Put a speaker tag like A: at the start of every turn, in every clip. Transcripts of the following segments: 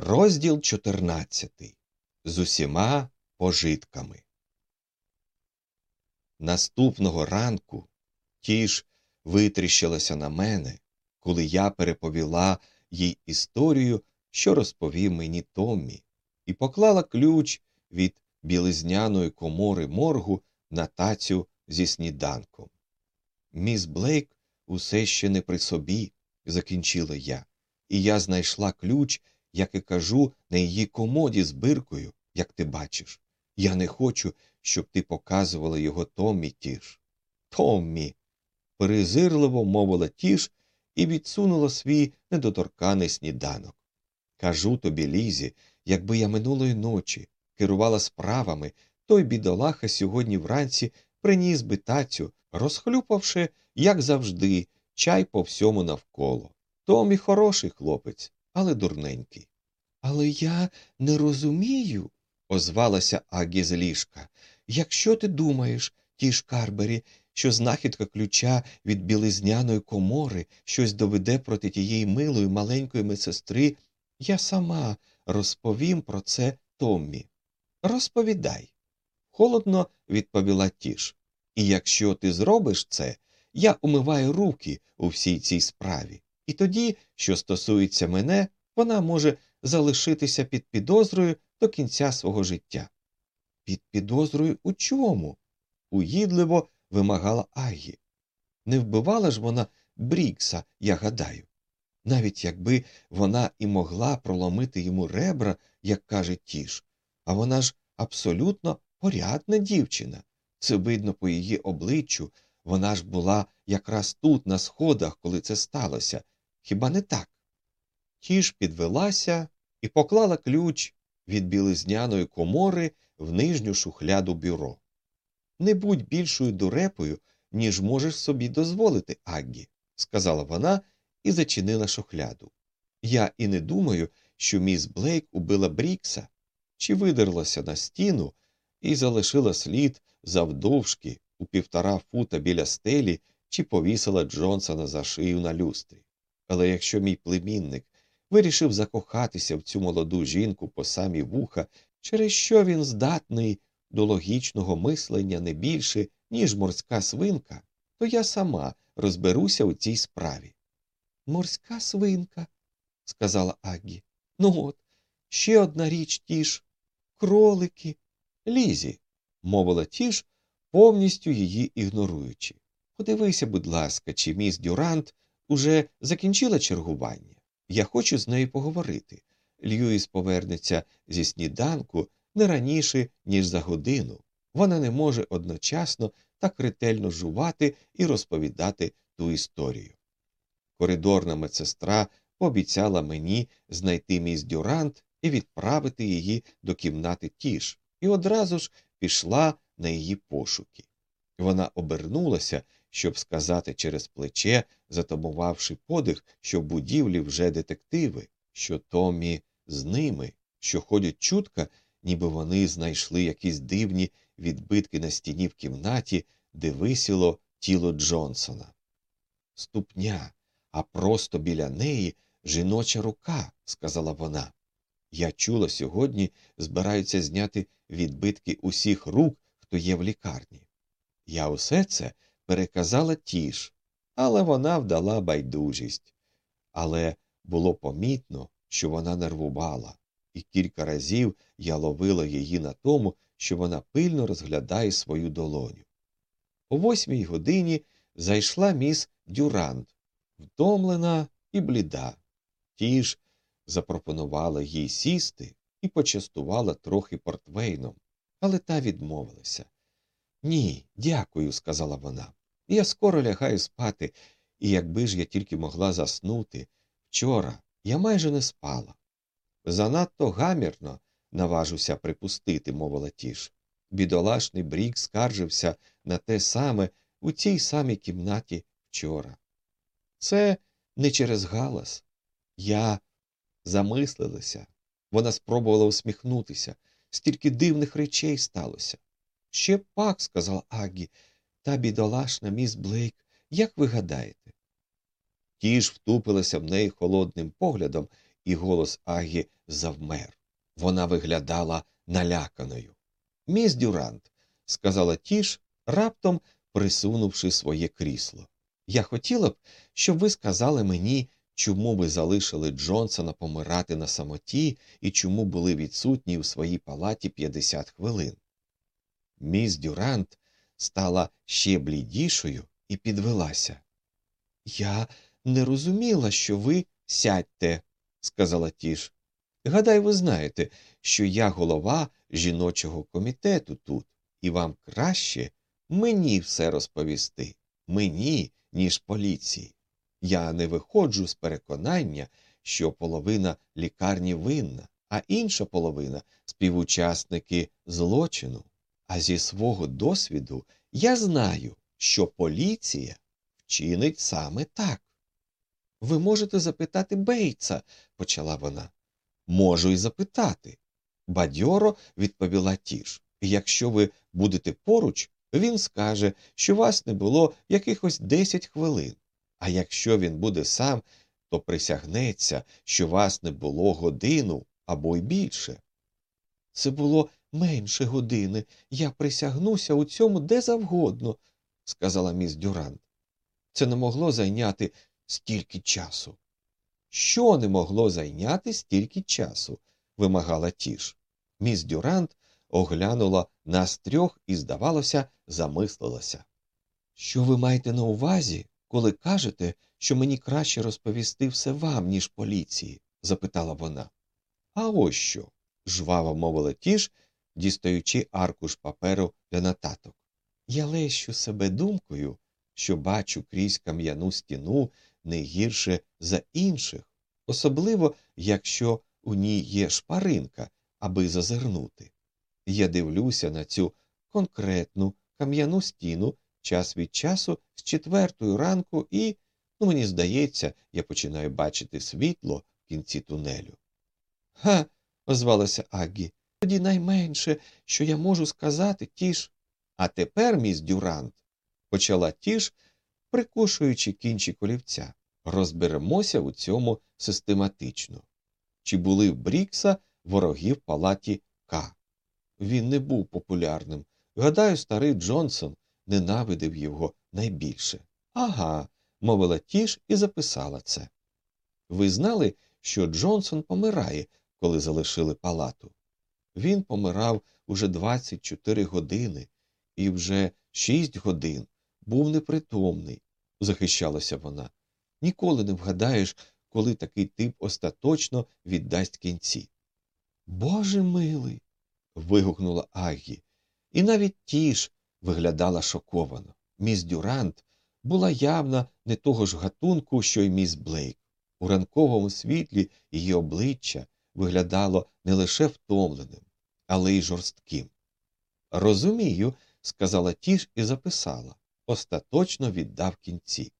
A: Розділ 14. З усіма пожитками. Наступного ранку тіж витріщилася на мене, коли я переповіла їй історію, що розповів мені Томмі, і поклала ключ від білизняної комори моргу на тацю зі сніданком. Міс Блейк усе ще не при собі, закінчила я, і я знайшла ключ, як і кажу, на її комоді з биркою, як ти бачиш. Я не хочу, щоб ти показувала його Томмі Тіш. Томмі. перезирливо мовила Тіш і відсунула свій недоторканий сніданок. Кажу тобі, Лізі, якби я минулої ночі керувала справами, той бідолаха сьогодні вранці приніс би тацю, розхлюпавши, як завжди, чай по всьому навколо. Томі хороший хлопець, але дурненький. Але я не розумію, озвалася Агі з ліжка. Якщо ти думаєш, ті Карбері, що знахідка ключа від білизняної комори щось доведе проти тієї милої маленької медсестри, я сама розповім про це Томмі. Розповідай. Холодно відповіла Тіш. І якщо ти зробиш це, я умиваю руки у всій цій справі. І тоді, що стосується мене, вона може залишитися під підозрою до кінця свого життя. Під підозрою у чому? уїдливо вимагала Агі. Не вбивала ж вона Брікса, я гадаю. Навіть якби вона і могла проломити йому ребра, як каже Тіш, а вона ж абсолютно порядна дівчина. Це видно по її обличчю, вона ж була якраз тут, на сходах, коли це сталося. Хіба не так? Тіж підвелася і поклала ключ від білизняної комори в нижню шухляду бюро. Не будь більшою дурепою, ніж можеш собі дозволити, Аггі, сказала вона і зачинила шухляду. Я і не думаю, що міс Блейк убила Брікса, чи видерлася на стіну і залишила слід завдовжки у півтора фута біля стелі, чи повісила Джонсона за шию на люстрі. Але якщо мій племінник вирішив закохатися в цю молоду жінку по самі вуха, через що він здатний до логічного мислення не більше, ніж морська свинка, то я сама розберуся у цій справі. Морська свинка, сказала Аггі. Ну от, ще одна річ тіж кролики. Лізі, мовила тіж, повністю її ігноруючи. Подивися, будь ласка, чи міс Дюрант уже закінчила чергування. Я хочу з нею поговорити. Льюіс повернеться зі сніданку не раніше, ніж за годину. Вона не може одночасно так ретельно жувати і розповідати ту історію. Коридорна медсестра пообіцяла мені знайти міс Дюрант і відправити її до кімнати тіш, і одразу ж пішла на її пошуки. Вона обернулася, щоб сказати через плече, затамувавши подих, що будівлі вже детективи, що Томі з ними, що ходять чутка, ніби вони знайшли якісь дивні відбитки на стіні в кімнаті, де висіло тіло Джонсона. Ступня, а просто біля неї жіноча рука, сказала вона. Я чула, сьогодні збираються зняти відбитки усіх рук, хто є в лікарні. Я усе це переказала тіш, але вона вдала байдужість. Але було помітно, що вона нервувала, і кілька разів я ловила її на тому, що вона пильно розглядає свою долоню. О восьмій годині зайшла міс Дюрант, втомлена і бліда. Ті ж запропонувала їй сісти і почастувала трохи портвейном, але та відмовилася. Ні, дякую, сказала вона. Я скоро лягаю спати, і якби ж я тільки могла заснути. Вчора я майже не спала. Занадто гамірно, наважуся припустити, мовила тіш. Бідолашний брік скаржився на те саме у цій самій кімнаті вчора. Це не через галас. Я замислилася. Вона спробувала усміхнутися. Стільки дивних речей сталося. Ще пак, сказала Агі, та бідолашна міс Блейк, як ви гадаєте? Ті ж втупилася в неї холодним поглядом і голос Агі завмер. Вона виглядала наляканою. Міс Дюрант, сказала тіш, раптом присунувши своє крісло. Я хотіла б, щоб ви сказали мені, чому ви залишили Джонсона помирати на самоті і чому були відсутні у своїй палаті 50 хвилин. Міс Дюрант стала ще блідішою і підвелася. Я не розуміла, що ви сядьте, сказала тіш. Гадай, ви знаєте, що я голова жіночого комітету тут, і вам краще мені все розповісти, мені, ніж поліції. Я не виходжу з переконання, що половина лікарні винна, а інша половина співучасники злочину. А зі свого досвіду я знаю, що поліція вчинить саме так. Ви можете запитати Бейтса, почала вона. Можу й запитати. Бадьоро відповіла тіш. Якщо ви будете поруч, він скаже, що вас не було якихось десять хвилин. А якщо він буде сам, то присягнеться, що вас не було годину або й більше. Це було менше години. Я присягнуся у цьому де завгодно, сказала міс Дюрант. Це не могло зайняти стільки часу. Що не могло зайняти стільки часу? вимагала тіш. Міс Дюрант оглянула нас трьох і, здавалося, замислилася. Що ви маєте на увазі, коли кажете, що мені краще розповісти все вам, ніж поліції? запитала вона. А ось що, жваво мовила тіш, дістаючи аркуш паперу для нотаток. Я лещу себе думкою, що бачу крізь кам'яну стіну не гірше за інших, особливо якщо у ній є шпаринка, аби зазирнути. Я дивлюся на цю конкретну кам'яну стіну час від часу з четвертої ранку і, ну мені здається, я починаю бачити світло в кінці тунелю. Га, озвалася Аггі, тоді найменше, що я можу сказати, тіш. А тепер, міс Дюрант, почала тіш, прикушуючи кінчик олівця. Розберемося у цьому систематично. Чи були в Брікса вороги в палаті К? Він не був популярним. Гадаю, старий Джонсон ненавидив його найбільше. Ага, мовила тіш і записала це. Ви знали, що Джонсон помирає, коли залишили палату? Він помирав уже 24 години і вже 6 годин був непритомний, захищалася вона. Ніколи не вгадаєш, коли такий тип остаточно віддасть кінці. Боже милий. вигукнула Аггі, і навіть тіш виглядала шоковано. Міс Дюрант була явно не того ж гатунку, що й міс Блейк. У ранковому світлі її обличчя виглядало не лише втомленим, але й жорстким. Розумію, сказала тіш і записала остаточно віддав кінці.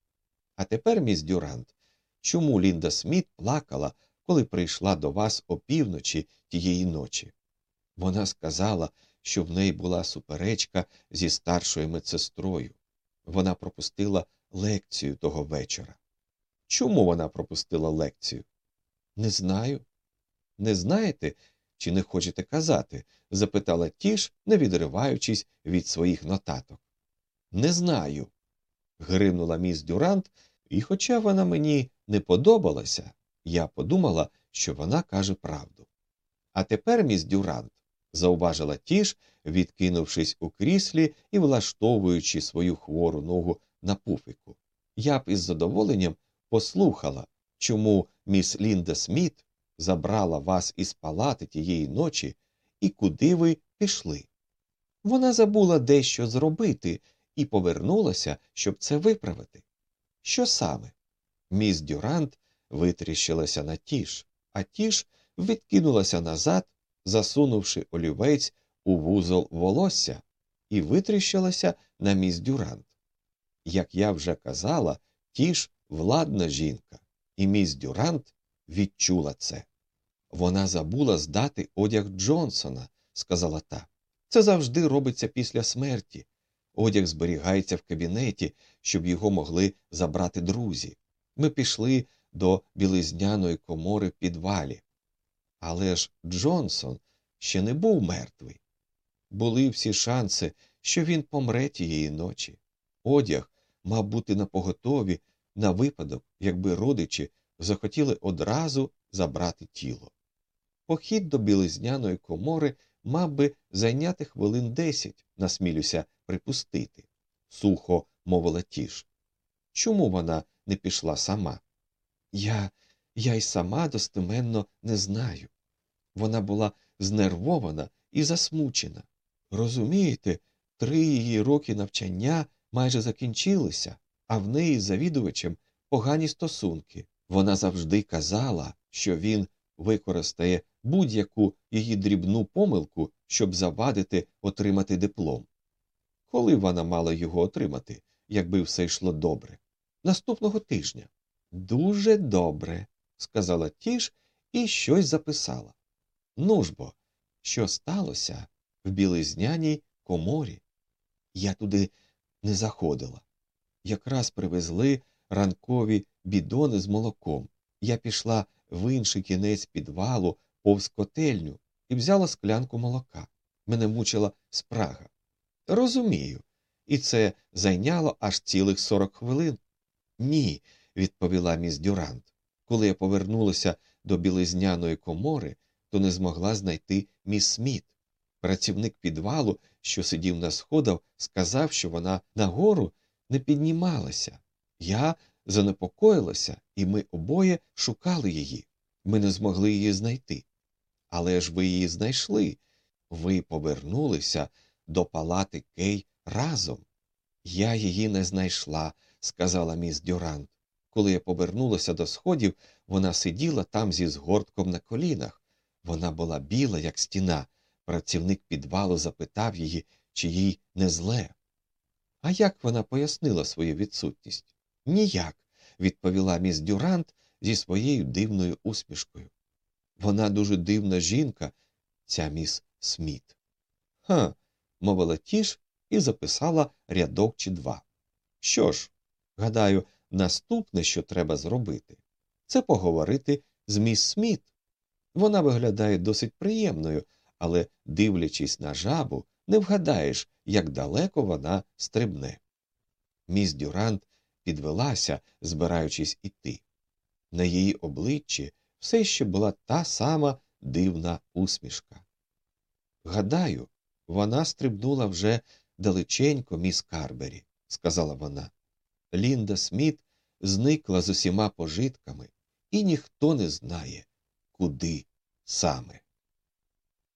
A: А тепер, міс Дюрант, чому Лінда Сміт плакала, коли прийшла до вас опівночі тієї ночі? Вона сказала, що в неї була суперечка зі старшою медсестрою. Вона пропустила лекцію того вечора. Чому вона пропустила лекцію? Не знаю. Не знаєте, чи не хочете казати? запитала тіш, не відриваючись від своїх нотаток. Не знаю. гримнула міс Дюрант, і, хоча вона мені не подобалася, я подумала, що вона каже правду. А тепер, міс Дюрант, зауважила тіш, відкинувшись у кріслі і влаштовуючи свою хвору ногу на пуфику. Я б із задоволенням послухала, чому міс Лінда Сміт забрала вас із палати тієї ночі і куди ви пішли. Вона забула дещо зробити і повернулася, щоб це виправити. Що саме? Міс Дюрант витріщилася на тіш, а тіш відкинулася назад, засунувши олівець у вузол волосся, і витріщилася на міс Дюрант. Як я вже казала, тіш владна жінка, і міс Дюрант відчула це. Вона забула здати одяг Джонсона, сказала та. Це завжди робиться після смерті. Одяг зберігається в кабінеті, щоб його могли забрати друзі. Ми пішли до білизняної комори в підвалі. Але ж Джонсон ще не був мертвий. Були всі шанси, що він помре тієї ночі. Одяг мав бути напоготові на випадок, якби родичі захотіли одразу забрати тіло. Похід до білизняної комори мав би зайняти хвилин десять, насмілюся припустити, сухо мовила тіш. Чому вона не пішла сама? Я я й сама достеменно не знаю. Вона була знервована і засмучена. Розумієте, три її роки навчання майже закінчилися, а в неї з завідувачем погані стосунки. Вона завжди казала, що він використає будь-яку її дрібну помилку, щоб завадити отримати диплом. Коли вона мала його отримати, якби все йшло добре? Наступного тижня. Дуже добре, сказала тіш і щось записала. Ну ж бо, що сталося в білизняній коморі? Я туди не заходила. Якраз привезли ранкові бідони з молоком. Я пішла в інший кінець підвалу повз котельню і взяла склянку молока. Мене мучила спрага. Розумію, і це зайняло аж цілих сорок хвилин. Ні, відповіла міс Дюрант. Коли я повернулася до білизняної комори, то не змогла знайти міс Сміт. Працівник підвалу, що сидів на сходах, сказав, що вона нагору не піднімалася. Я занепокоїлася, і ми обоє шукали її. Ми не змогли її знайти. Але ж ви її знайшли. Ви повернулися до палати Кей разом. Я її не знайшла, сказала міс Дюрант. Коли я повернулася до сходів, вона сиділа там зі згортком на колінах. Вона була біла, як стіна. Працівник підвалу запитав її, чи їй не зле. А як вона пояснила свою відсутність? Ніяк, відповіла міс Дюрант зі своєю дивною усмішкою. Вона дуже дивна жінка, ця міс Сміт. Ха, мовила тіш і записала рядок чи два. Що ж, гадаю, наступне, що треба зробити, це поговорити з міс Сміт. Вона виглядає досить приємною, але, дивлячись на жабу, не вгадаєш, як далеко вона стрибне. Міс Дюрант підвелася, збираючись іти. На її обличчі все ще була та сама дивна усмішка. Гадаю, вона стрибнула вже далеченько, міс Карбері, сказала вона. Лінда Сміт зникла з усіма пожитками, і ніхто не знає, куди саме.